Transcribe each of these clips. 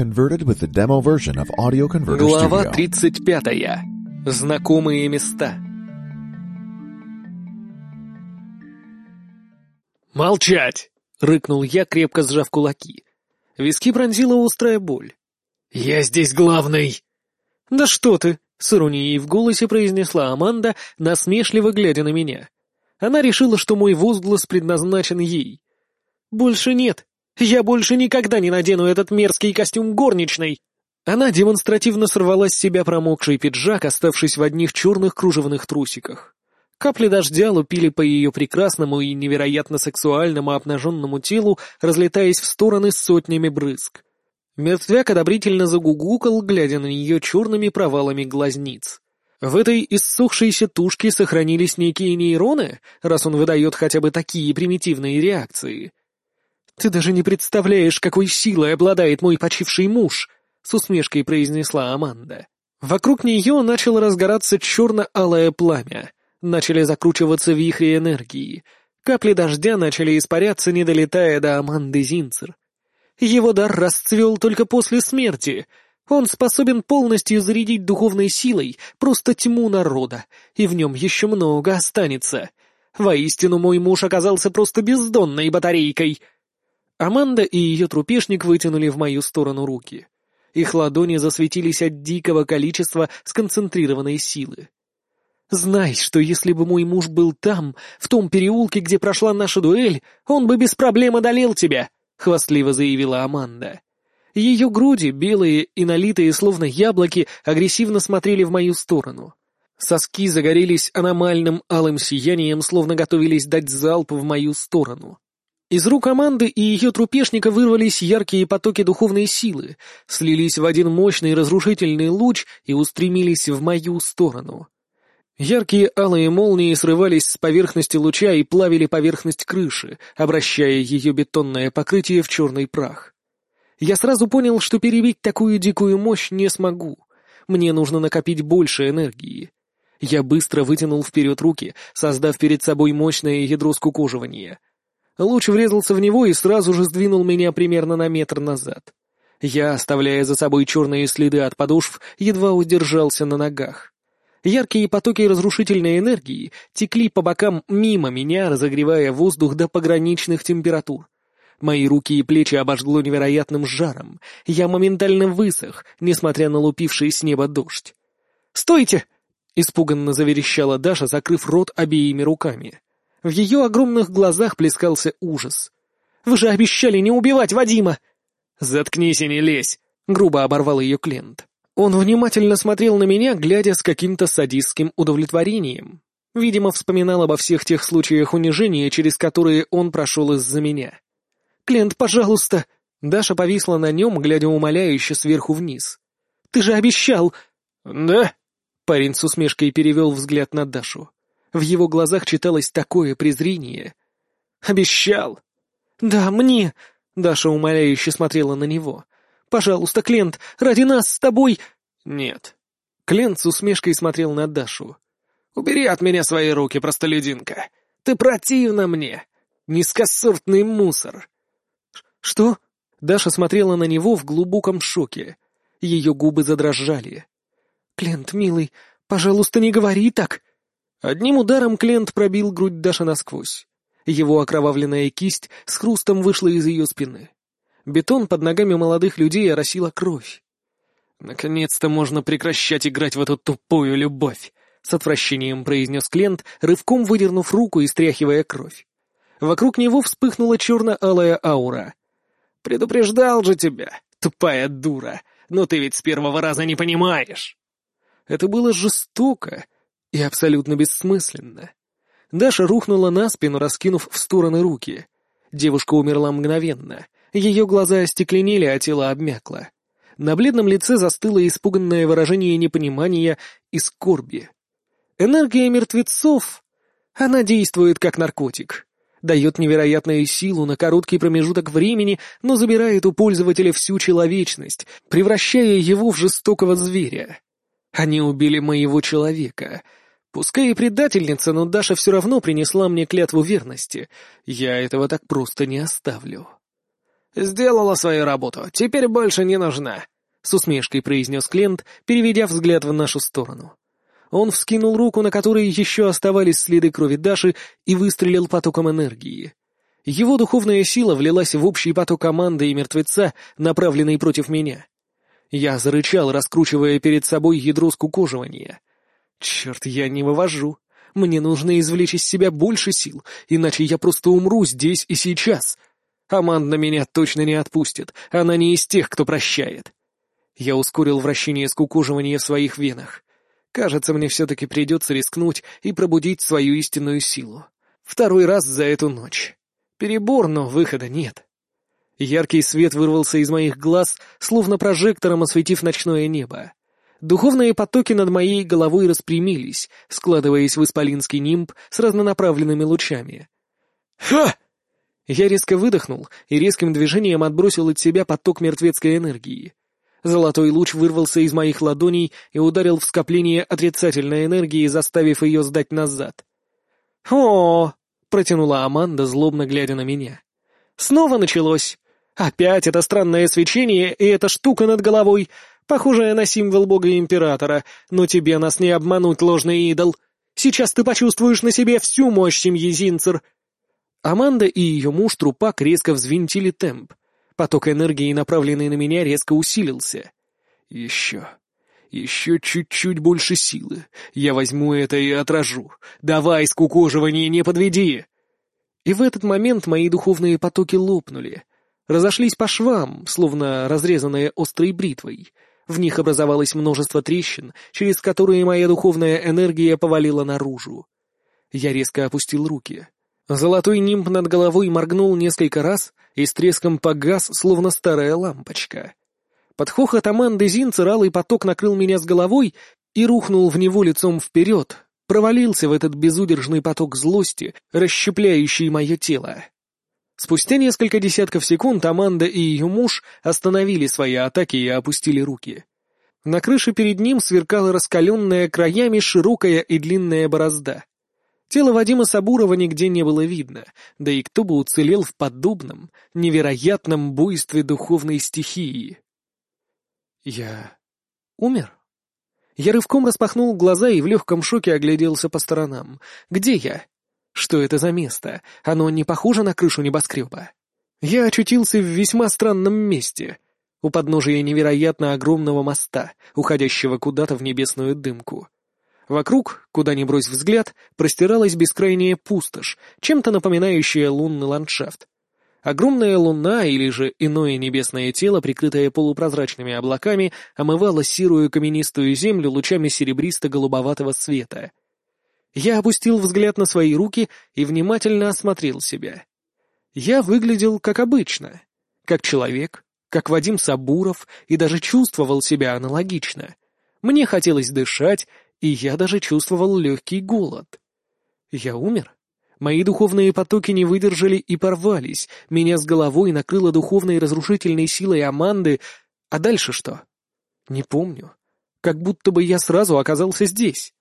converted with the demo version of Audio Converter Глава Studio. 35. Знакомые места. «Молчать!» — рыкнул я, крепко сжав кулаки. Виски пронзила острая боль. «Я здесь главный!» «Да что ты!» — с иронией в голосе произнесла Аманда, насмешливо глядя на меня. Она решила, что мой возглас предназначен ей. «Больше нет. Я больше никогда не надену этот мерзкий костюм горничной!» Она демонстративно сорвала с себя промокший пиджак, оставшись в одних черных кружевных трусиках. Капли дождя лупили по ее прекрасному и невероятно сексуальному обнаженному телу, разлетаясь в стороны сотнями брызг. Мертвяк одобрительно загугукал, глядя на нее черными провалами глазниц. В этой иссохшейся тушке сохранились некие нейроны, раз он выдает хотя бы такие примитивные реакции. «Ты даже не представляешь, какой силой обладает мой почивший муж!» — с усмешкой произнесла Аманда. Вокруг нее начало разгораться черно-алое пламя. Начали закручиваться вихри энергии. Капли дождя начали испаряться, не долетая до Аманды Зинцер. Его дар расцвел только после смерти. Он способен полностью зарядить духовной силой просто тьму народа, и в нем еще много останется. Воистину, мой муж оказался просто бездонной батарейкой. Аманда и ее трупешник вытянули в мою сторону руки. Их ладони засветились от дикого количества сконцентрированной силы. Знай, что если бы мой муж был там, в том переулке, где прошла наша дуэль, он бы без проблем одолел тебя, — хвастливо заявила Аманда. Ее груди, белые и налитые, словно яблоки, агрессивно смотрели в мою сторону. Соски загорелись аномальным алым сиянием, словно готовились дать залп в мою сторону. Из рук команды и ее трупешника вырвались яркие потоки духовной силы, слились в один мощный разрушительный луч и устремились в мою сторону. Яркие алые молнии срывались с поверхности луча и плавили поверхность крыши, обращая ее бетонное покрытие в черный прах. Я сразу понял, что перебить такую дикую мощь не смогу. Мне нужно накопить больше энергии. Я быстро вытянул вперед руки, создав перед собой мощное ядро скукоживания — Луч врезался в него и сразу же сдвинул меня примерно на метр назад. Я, оставляя за собой черные следы от подошв, едва удержался на ногах. Яркие потоки разрушительной энергии текли по бокам мимо меня, разогревая воздух до пограничных температур. Мои руки и плечи обожгло невероятным жаром. Я моментально высох, несмотря на лупивший с неба дождь. «Стойте!» — испуганно заверещала Даша, закрыв рот обеими руками. В ее огромных глазах плескался ужас. «Вы же обещали не убивать Вадима!» «Заткнись и не лезь!» — грубо оборвал ее Клент. Он внимательно смотрел на меня, глядя с каким-то садистским удовлетворением. Видимо, вспоминал обо всех тех случаях унижения, через которые он прошел из-за меня. «Клент, пожалуйста!» Даша повисла на нем, глядя умоляюще сверху вниз. «Ты же обещал!» «Да?» Парень с усмешкой перевел взгляд на Дашу. В его глазах читалось такое презрение. «Обещал!» «Да, мне!» — Даша умоляюще смотрела на него. «Пожалуйста, Клент, ради нас с тобой...» «Нет». Клент с усмешкой смотрел на Дашу. «Убери от меня свои руки, простолюдинка! Ты противна мне! Низкосортный мусор!» «Что?» Даша смотрела на него в глубоком шоке. Ее губы задрожали. «Клент, милый, пожалуйста, не говори так!» Одним ударом Клент пробил грудь Даши насквозь. Его окровавленная кисть с хрустом вышла из ее спины. Бетон под ногами молодых людей оросила кровь. «Наконец-то можно прекращать играть в эту тупую любовь», — с отвращением произнес Клент, рывком выдернув руку и стряхивая кровь. Вокруг него вспыхнула черно-алая аура. «Предупреждал же тебя, тупая дура, но ты ведь с первого раза не понимаешь!» Это было жестоко, и абсолютно бессмысленно. Даша рухнула на спину, раскинув в стороны руки. Девушка умерла мгновенно. Ее глаза остекленели, а тело обмякло. На бледном лице застыло испуганное выражение непонимания и скорби. Энергия мертвецов... Она действует как наркотик. Дает невероятную силу на короткий промежуток времени, но забирает у пользователя всю человечность, превращая его в жестокого зверя. Они убили моего человека — Пускай и предательница, но Даша все равно принесла мне клятву верности. Я этого так просто не оставлю. «Сделала свою работу, теперь больше не нужна», — с усмешкой произнес Клент, переведя взгляд в нашу сторону. Он вскинул руку, на которой еще оставались следы крови Даши, и выстрелил потоком энергии. Его духовная сила влилась в общий поток команды и мертвеца, направленный против меня. Я зарычал, раскручивая перед собой ядро скукоживания. Черт, я не вывожу. Мне нужно извлечь из себя больше сил, иначе я просто умру здесь и сейчас. Аманда меня точно не отпустит, она не из тех, кто прощает. Я ускорил вращение скукоживания в своих венах. Кажется, мне все-таки придется рискнуть и пробудить свою истинную силу. Второй раз за эту ночь. Перебор, но выхода нет. Яркий свет вырвался из моих глаз, словно прожектором осветив ночное небо. Духовные потоки над моей головой распрямились, складываясь в исполинский нимб с разнонаправленными лучами. «Ха!» Я резко выдохнул и резким движением отбросил от себя поток мертвецкой энергии. Золотой луч вырвался из моих ладоней и ударил в скопление отрицательной энергии, заставив ее сдать назад. «О!» — протянула Аманда, злобно глядя на меня. «Снова началось. Опять это странное свечение и эта штука над головой, похожая на символ бога-императора, но тебе нас не обмануть, ложный идол. Сейчас ты почувствуешь на себе всю мощь семьи Зинцер». Аманда и ее муж Трупак резко взвинтили темп. Поток энергии, направленный на меня, резко усилился. Еще. Еще чуть-чуть больше силы. Я возьму это и отражу. Давай, скукоживание, не подведи. И в этот момент мои духовные потоки лопнули. Разошлись по швам, словно разрезанные острой бритвой. В них образовалось множество трещин, через которые моя духовная энергия повалила наружу. Я резко опустил руки. Золотой нимб над головой моргнул несколько раз и с треском погас, словно старая лампочка. Под хохот Аманды Зинцер алый поток накрыл меня с головой и рухнул в него лицом вперед, провалился в этот безудержный поток злости, расщепляющий мое тело. Спустя несколько десятков секунд Аманда и ее муж остановили свои атаки и опустили руки. На крыше перед ним сверкала раскаленная краями широкая и длинная борозда. Тело Вадима Сабурова нигде не было видно, да и кто бы уцелел в подобном, невероятном буйстве духовной стихии. Я умер? Я рывком распахнул глаза и в легком шоке огляделся по сторонам. Где я? Что это за место? Оно не похоже на крышу небоскреба. Я очутился в весьма странном месте. У подножия невероятно огромного моста, уходящего куда-то в небесную дымку. Вокруг, куда ни брось взгляд, простиралась бескрайняя пустошь, чем-то напоминающая лунный ландшафт. Огромная луна или же иное небесное тело, прикрытое полупрозрачными облаками, омывало серую каменистую землю лучами серебристо-голубоватого света. Я опустил взгляд на свои руки и внимательно осмотрел себя. Я выглядел как обычно, как человек, как Вадим Сабуров, и даже чувствовал себя аналогично. Мне хотелось дышать, и я даже чувствовал легкий голод. Я умер? Мои духовные потоки не выдержали и порвались, меня с головой накрыло духовной разрушительной силой Аманды, а дальше что? Не помню. Как будто бы я сразу оказался здесь.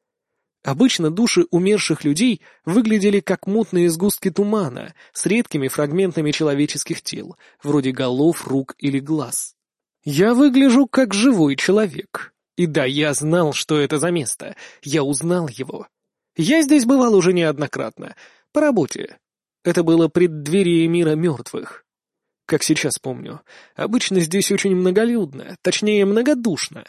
Обычно души умерших людей выглядели как мутные сгустки тумана с редкими фрагментами человеческих тел, вроде голов, рук или глаз. Я выгляжу как живой человек, и да, я знал, что это за место. Я узнал его. Я здесь бывал уже неоднократно. По работе. Это было преддверие мира мертвых. Как сейчас помню. Обычно здесь очень многолюдно, точнее, многодушно.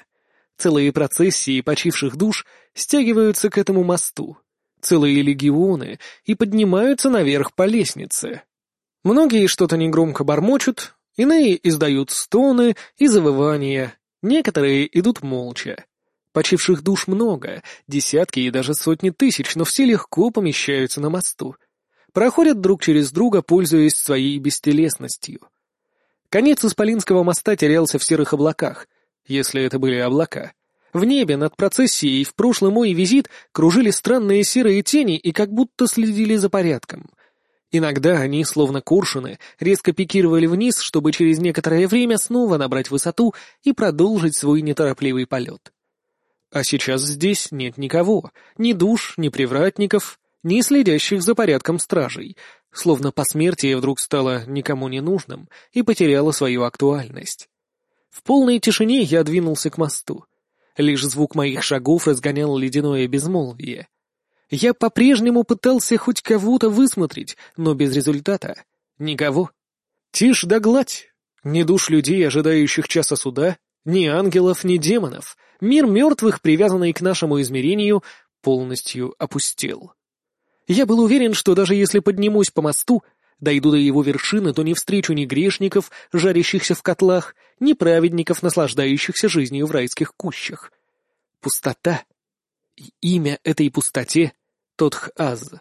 Целые процессии почивших душ стягиваются к этому мосту. Целые легионы и поднимаются наверх по лестнице. Многие что-то негромко бормочут, иные издают стоны и завывания, Некоторые идут молча. Почивших душ много, десятки и даже сотни тысяч, но все легко помещаются на мосту. Проходят друг через друга, пользуясь своей бестелесностью. Конец Исполинского моста терялся в серых облаках, если это были облака. В небе над процессией в прошлый мой визит кружили странные серые тени и как будто следили за порядком. Иногда они, словно куршины, резко пикировали вниз, чтобы через некоторое время снова набрать высоту и продолжить свой неторопливый полет. А сейчас здесь нет никого, ни душ, ни привратников, ни следящих за порядком стражей. словно посмертие вдруг стало никому не нужным и потеряло свою актуальность. В полной тишине я двинулся к мосту. Лишь звук моих шагов разгонял ледяное безмолвие. Я по-прежнему пытался хоть кого-то высмотреть, но без результата. Никого. Тишь да гладь. Ни душ людей, ожидающих часа суда, ни ангелов, ни демонов. Мир мертвых, привязанный к нашему измерению, полностью опустел. Я был уверен, что даже если поднимусь по мосту, дойду до его вершины, то не встречу ни грешников, жарящихся в котлах, ни праведников, наслаждающихся жизнью в райских кущах. Пустота. И имя этой пустоте — Тотх-Аз.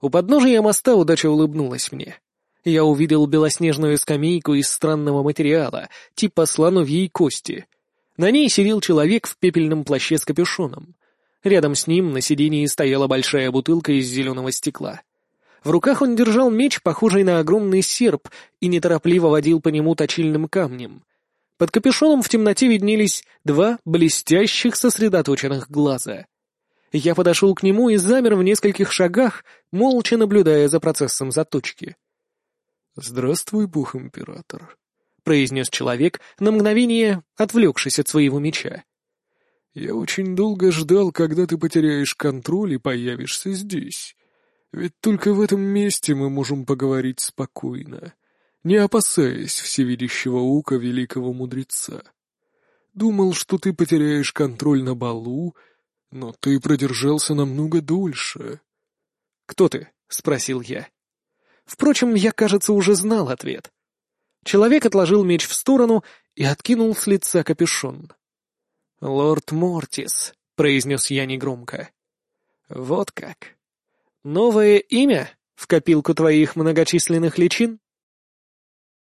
У подножия моста удача улыбнулась мне. Я увидел белоснежную скамейку из странного материала, типа слоновьей кости. На ней сидел человек в пепельном плаще с капюшоном. Рядом с ним на сидении стояла большая бутылка из зеленого стекла. В руках он держал меч, похожий на огромный серп, и неторопливо водил по нему точильным камнем. Под капюшоном в темноте виднелись два блестящих сосредоточенных глаза. Я подошел к нему и замер в нескольких шагах, молча наблюдая за процессом заточки. «Здравствуй, Бог-император», — произнес человек, на мгновение отвлекшись от своего меча. «Я очень долго ждал, когда ты потеряешь контроль и появишься здесь. Ведь только в этом месте мы можем поговорить спокойно, не опасаясь всевидящего ука великого мудреца. Думал, что ты потеряешь контроль на балу, но ты продержался намного дольше». «Кто ты?» — спросил я. Впрочем, я, кажется, уже знал ответ. Человек отложил меч в сторону и откинул с лица капюшон. «Лорд Мортис», — произнес я негромко. «Вот как. Новое имя в копилку твоих многочисленных личин?»